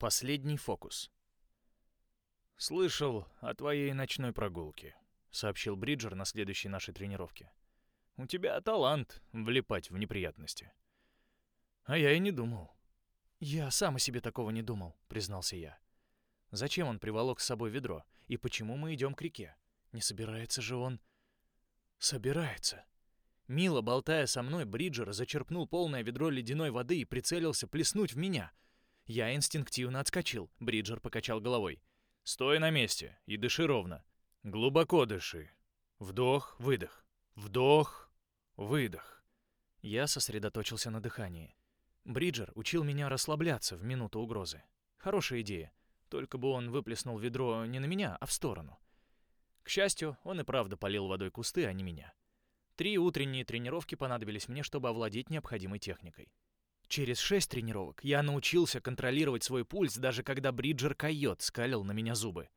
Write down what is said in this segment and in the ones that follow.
Последний фокус. «Слышал о твоей ночной прогулке», — сообщил Бриджер на следующей нашей тренировке. «У тебя талант влипать в неприятности». А я и не думал. «Я сам о себе такого не думал», — признался я. «Зачем он приволок с собой ведро? И почему мы идем к реке? Не собирается же он...» «Собирается». Мило болтая со мной, Бриджер зачерпнул полное ведро ледяной воды и прицелился плеснуть в меня. Я инстинктивно отскочил. Бриджер покачал головой. «Стой на месте и дыши ровно. Глубоко дыши. Вдох, выдох. Вдох, выдох». Я сосредоточился на дыхании. Бриджер учил меня расслабляться в минуту угрозы. Хорошая идея. Только бы он выплеснул ведро не на меня, а в сторону. К счастью, он и правда полил водой кусты, а не меня. Три утренние тренировки понадобились мне, чтобы овладеть необходимой техникой. Через шесть тренировок я научился контролировать свой пульс, даже когда Бриджер Койот скалил на меня зубы.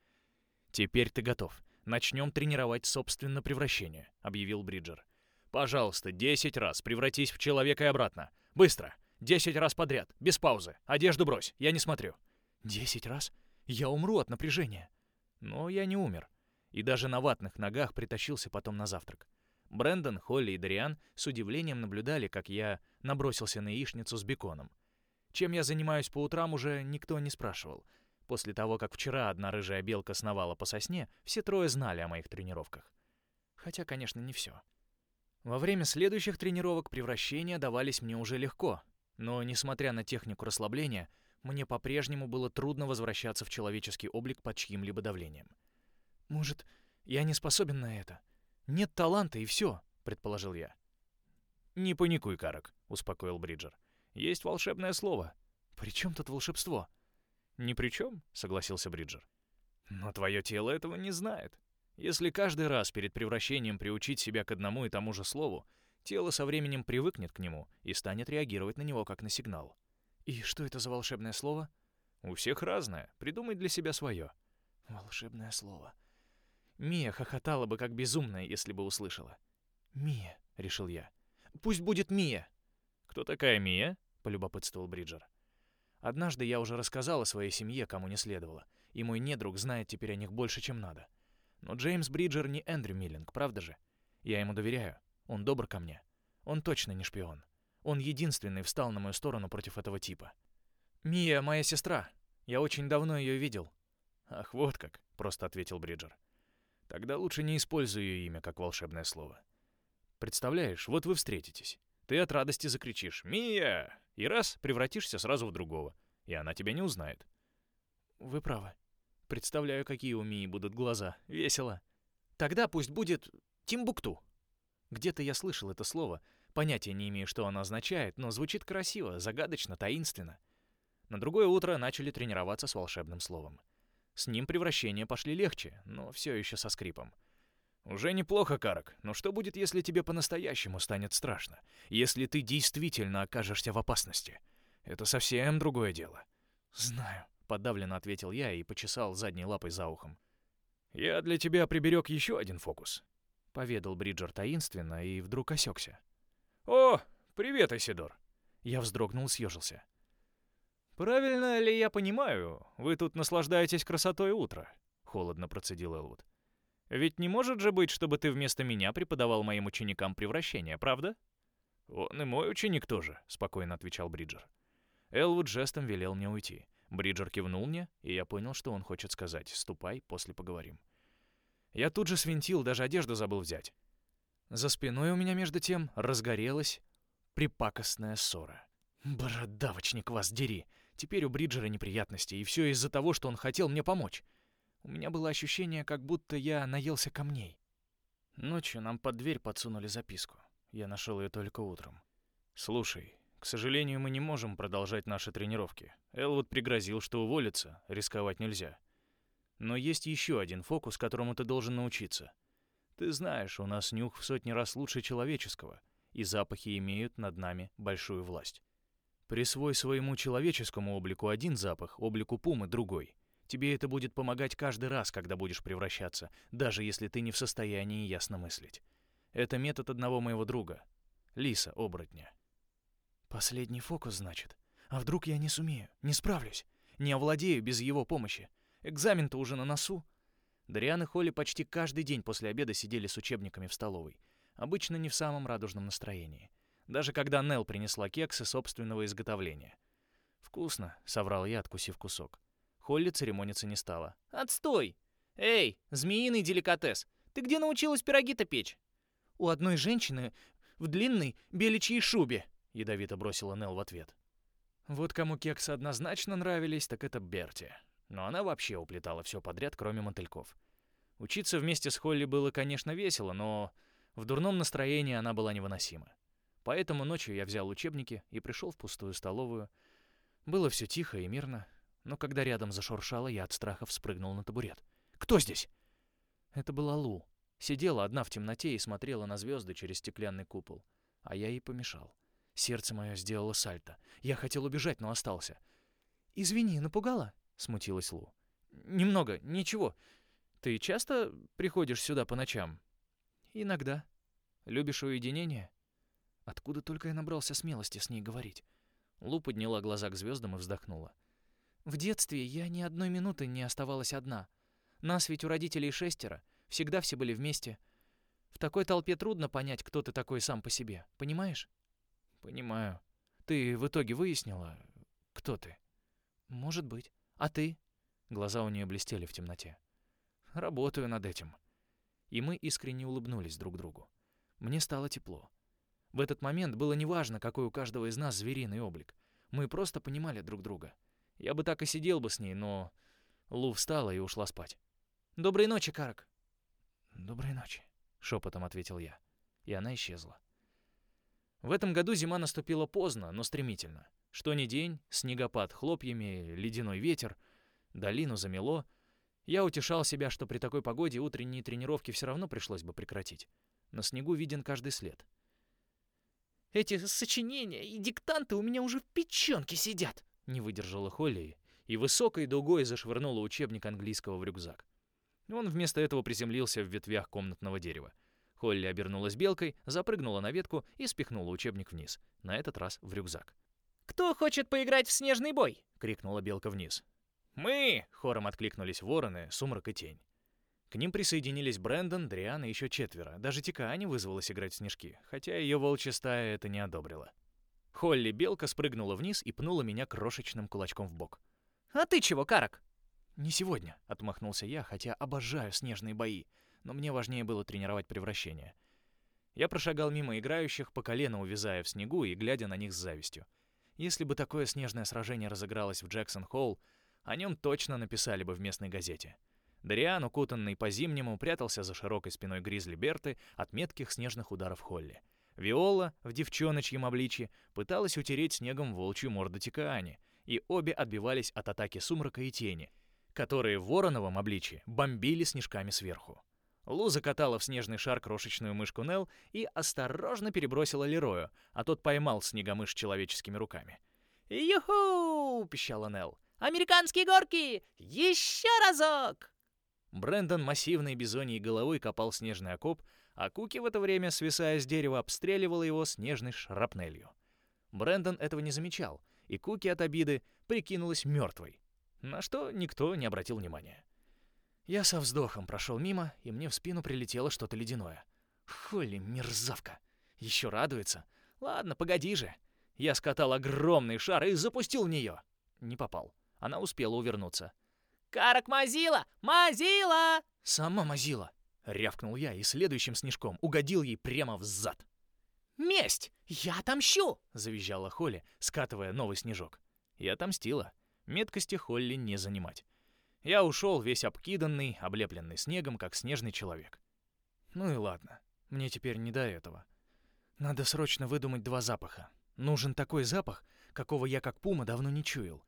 «Теперь ты готов. Начнем тренировать собственно превращение», — объявил Бриджер. «Пожалуйста, десять раз превратись в человека и обратно. Быстро! Десять раз подряд, без паузы. Одежду брось, я не смотрю». «Десять раз? Я умру от напряжения». Но я не умер. И даже на ватных ногах притащился потом на завтрак. Брэндон, Холли и Дариан с удивлением наблюдали, как я набросился на яичницу с беконом. Чем я занимаюсь по утрам, уже никто не спрашивал. После того, как вчера одна рыжая белка сновала по сосне, все трое знали о моих тренировках. Хотя, конечно, не все. Во время следующих тренировок превращения давались мне уже легко, но, несмотря на технику расслабления, мне по-прежнему было трудно возвращаться в человеческий облик под чьим-либо давлением. «Может, я не способен на это?» Нет таланта и все, предположил я. Не паникуй, Карак, успокоил Бриджер. Есть волшебное слово. При чем тут волшебство? Ни при чем, согласился Бриджер. Но твое тело этого не знает. Если каждый раз перед превращением приучить себя к одному и тому же слову, тело со временем привыкнет к нему и станет реагировать на него как на сигнал. И что это за волшебное слово? У всех разное. Придумай для себя свое. Волшебное слово. Мия хохотала бы как безумная, если бы услышала. «Мия», — решил я. «Пусть будет Мия». «Кто такая Мия?» — полюбопытствовал Бриджер. «Однажды я уже рассказал о своей семье, кому не следовало, и мой недруг знает теперь о них больше, чем надо. Но Джеймс Бриджер не Эндрю Миллинг, правда же? Я ему доверяю. Он добр ко мне. Он точно не шпион. Он единственный встал на мою сторону против этого типа. «Мия — моя сестра. Я очень давно ее видел». «Ах, вот как», — просто ответил Бриджер. Тогда лучше не используй ее имя как волшебное слово. Представляешь, вот вы встретитесь. Ты от радости закричишь «Мия!» и раз превратишься сразу в другого, и она тебя не узнает. Вы правы. Представляю, какие у Мии будут глаза. Весело. Тогда пусть будет Тимбукту. Где-то я слышал это слово, понятия не имею, что оно означает, но звучит красиво, загадочно, таинственно. На другое утро начали тренироваться с волшебным словом. С ним превращения пошли легче, но все еще со скрипом. «Уже неплохо, Карак, но что будет, если тебе по-настоящему станет страшно? Если ты действительно окажешься в опасности? Это совсем другое дело». «Знаю», — подавленно ответил я и почесал задней лапой за ухом. «Я для тебя приберег еще один фокус», — поведал Бриджер таинственно и вдруг осекся. «О, привет, Исидор!» Я вздрогнул и съежился. «Правильно ли я понимаю, вы тут наслаждаетесь красотой утра?» — холодно процедил Элвуд. «Ведь не может же быть, чтобы ты вместо меня преподавал моим ученикам превращение, правда?» «Он и мой ученик тоже», — спокойно отвечал Бриджер. Элвуд жестом велел мне уйти. Бриджер кивнул мне, и я понял, что он хочет сказать. «Ступай, после поговорим». Я тут же свинтил, даже одежду забыл взять. За спиной у меня, между тем, разгорелась припакостная ссора. «Бородавочник вас дери!» Теперь у Бриджера неприятности, и все из-за того, что он хотел мне помочь. У меня было ощущение, как будто я наелся камней. Ночью нам под дверь подсунули записку. Я нашел ее только утром. «Слушай, к сожалению, мы не можем продолжать наши тренировки. Элвуд пригрозил, что уволится, рисковать нельзя. Но есть еще один фокус, которому ты должен научиться. Ты знаешь, у нас нюх в сотни раз лучше человеческого, и запахи имеют над нами большую власть. Присвой своему человеческому облику один запах, облику пумы другой. Тебе это будет помогать каждый раз, когда будешь превращаться, даже если ты не в состоянии ясно мыслить. Это метод одного моего друга, лиса-оборотня. Последний фокус, значит. А вдруг я не сумею, не справлюсь? Не овладею без его помощи. Экзамен-то уже на носу. Дариан и Холли почти каждый день после обеда сидели с учебниками в столовой. Обычно не в самом радужном настроении. Даже когда Нел принесла кексы собственного изготовления. «Вкусно», — соврал я, откусив кусок. Холли церемониться не стала. «Отстой! Эй, змеиный деликатес! Ты где научилась пироги-то печь?» «У одной женщины в длинной беличьей шубе», — ядовито бросила Нел в ответ. Вот кому кексы однозначно нравились, так это Берти. Но она вообще уплетала все подряд, кроме мотыльков. Учиться вместе с Холли было, конечно, весело, но в дурном настроении она была невыносима. Поэтому ночью я взял учебники и пришел в пустую столовую. Было все тихо и мирно, но когда рядом зашуршало, я от страха вспрыгнул на табурет. «Кто здесь?» Это была Лу. Сидела одна в темноте и смотрела на звезды через стеклянный купол. А я ей помешал. Сердце мое сделало сальто. Я хотел убежать, но остался. «Извини, напугала?» — смутилась Лу. «Немного, ничего. Ты часто приходишь сюда по ночам?» «Иногда. Любишь уединение?» Откуда только я набрался смелости с ней говорить? Лу подняла глаза к звездам и вздохнула. «В детстве я ни одной минуты не оставалась одна. Нас ведь у родителей шестеро, всегда все были вместе. В такой толпе трудно понять, кто ты такой сам по себе, понимаешь?» «Понимаю. Ты в итоге выяснила, кто ты?» «Может быть. А ты?» Глаза у нее блестели в темноте. «Работаю над этим». И мы искренне улыбнулись друг другу. Мне стало тепло. В этот момент было неважно, какой у каждого из нас звериный облик. Мы просто понимали друг друга. Я бы так и сидел бы с ней, но... Лу встала и ушла спать. «Доброй ночи, Карак!» «Доброй ночи», — шепотом ответил я. И она исчезла. В этом году зима наступила поздно, но стремительно. Что ни день, снегопад хлопьями, ледяной ветер, долину замело. Я утешал себя, что при такой погоде утренние тренировки все равно пришлось бы прекратить. На снегу виден каждый след. «Эти сочинения и диктанты у меня уже в печенке сидят!» Не выдержала Холли и высокой дугой зашвырнула учебник английского в рюкзак. Он вместо этого приземлился в ветвях комнатного дерева. Холли обернулась белкой, запрыгнула на ветку и спихнула учебник вниз, на этот раз в рюкзак. «Кто хочет поиграть в снежный бой?» — крикнула белка вниз. «Мы!» — хором откликнулись вороны, сумрак и тень. К ним присоединились Брэндон, Дриан и еще четверо. Даже Тикаани вызвалась играть в снежки, хотя ее волчья стая это не одобрила. Холли белка спрыгнула вниз и пнула меня крошечным кулачком в бок. «А ты чего, Карак?» «Не сегодня», — отмахнулся я, хотя обожаю снежные бои но мне важнее было тренировать превращение. Я прошагал мимо играющих, по колено увязая в снегу и глядя на них с завистью. Если бы такое снежное сражение разыгралось в Джексон-Холл, о нем точно написали бы в местной газете. Дариан, укутанный по-зимнему, прятался за широкой спиной Гризли Берты от метких снежных ударов Холли. Виола в девчоночьем обличье пыталась утереть снегом волчью морду Тикаани, и обе отбивались от атаки сумрака и тени, которые в вороновом обличье бомбили снежками сверху. Лу закатала в снежный шар крошечную мышку Нел и осторожно перебросила Лерою, а тот поймал снегомышь человеческими руками. «Юху!» — пищала Нел. «Американские горки! Еще разок!» Брэндон массивной бизоньей головой копал снежный окоп, а Куки в это время, свисая с дерева, обстреливала его снежной шрапнелью. Брэндон этого не замечал, и Куки от обиды прикинулась мертвой, на что никто не обратил внимания. Я со вздохом прошел мимо, и мне в спину прилетело что-то ледяное. Холли, мерзавка. Еще радуется. Ладно, погоди же. Я скатал огромный шар и запустил в нее. Не попал. Она успела увернуться. «Карак Мазила! Мазила!» «Сама Мазила!» — рявкнул я и следующим снежком угодил ей прямо в зад. «Месть! Я отомщу!» — завизжала Холли, скатывая новый снежок. И отомстила. Меткости Холли не занимать. Я ушел весь обкиданный, облепленный снегом, как снежный человек. Ну и ладно, мне теперь не до этого. Надо срочно выдумать два запаха. Нужен такой запах, какого я как пума давно не чуял.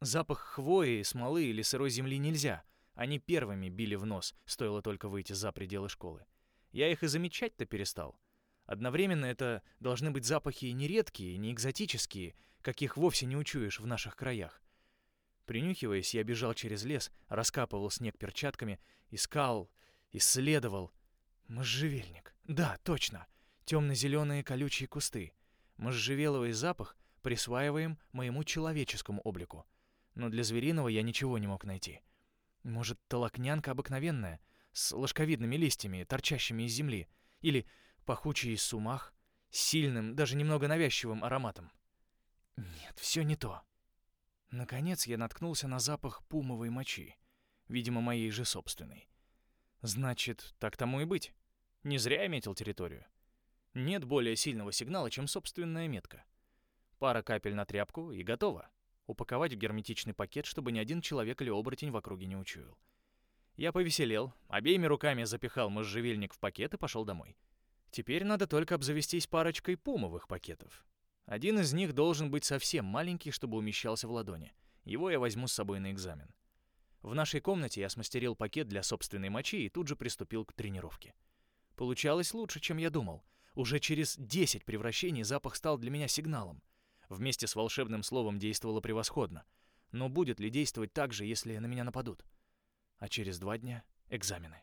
Запах хвои, смолы или сырой земли нельзя. Они первыми били в нос, стоило только выйти за пределы школы. Я их и замечать-то перестал. Одновременно это должны быть запахи не редкие, не экзотические, каких вовсе не учуешь в наших краях. Принюхиваясь, я бежал через лес, раскапывал снег перчатками, искал, исследовал. Можжевельник. Да, точно. Темно-зеленые колючие кусты. Можжевеловый запах присваиваем моему человеческому облику. Но для звериного я ничего не мог найти. Может, толокнянка обыкновенная, с ложковидными листьями, торчащими из земли, или пахучий сумах, с сильным, даже немного навязчивым ароматом. Нет, все не то. Наконец я наткнулся на запах пумовой мочи, видимо, моей же собственной. Значит, так тому и быть. Не зря я метил территорию. Нет более сильного сигнала, чем собственная метка. Пара капель на тряпку и готово. Упаковать в герметичный пакет, чтобы ни один человек или оборотень в округе не учуял. Я повеселел, обеими руками запихал можжевельник в пакет и пошел домой. Теперь надо только обзавестись парочкой пумовых пакетов. Один из них должен быть совсем маленький, чтобы умещался в ладони. Его я возьму с собой на экзамен. В нашей комнате я смастерил пакет для собственной мочи и тут же приступил к тренировке. Получалось лучше, чем я думал. Уже через 10 превращений запах стал для меня сигналом. Вместе с волшебным словом действовало превосходно. Но будет ли действовать так же, если на меня нападут? А через два дня — экзамены.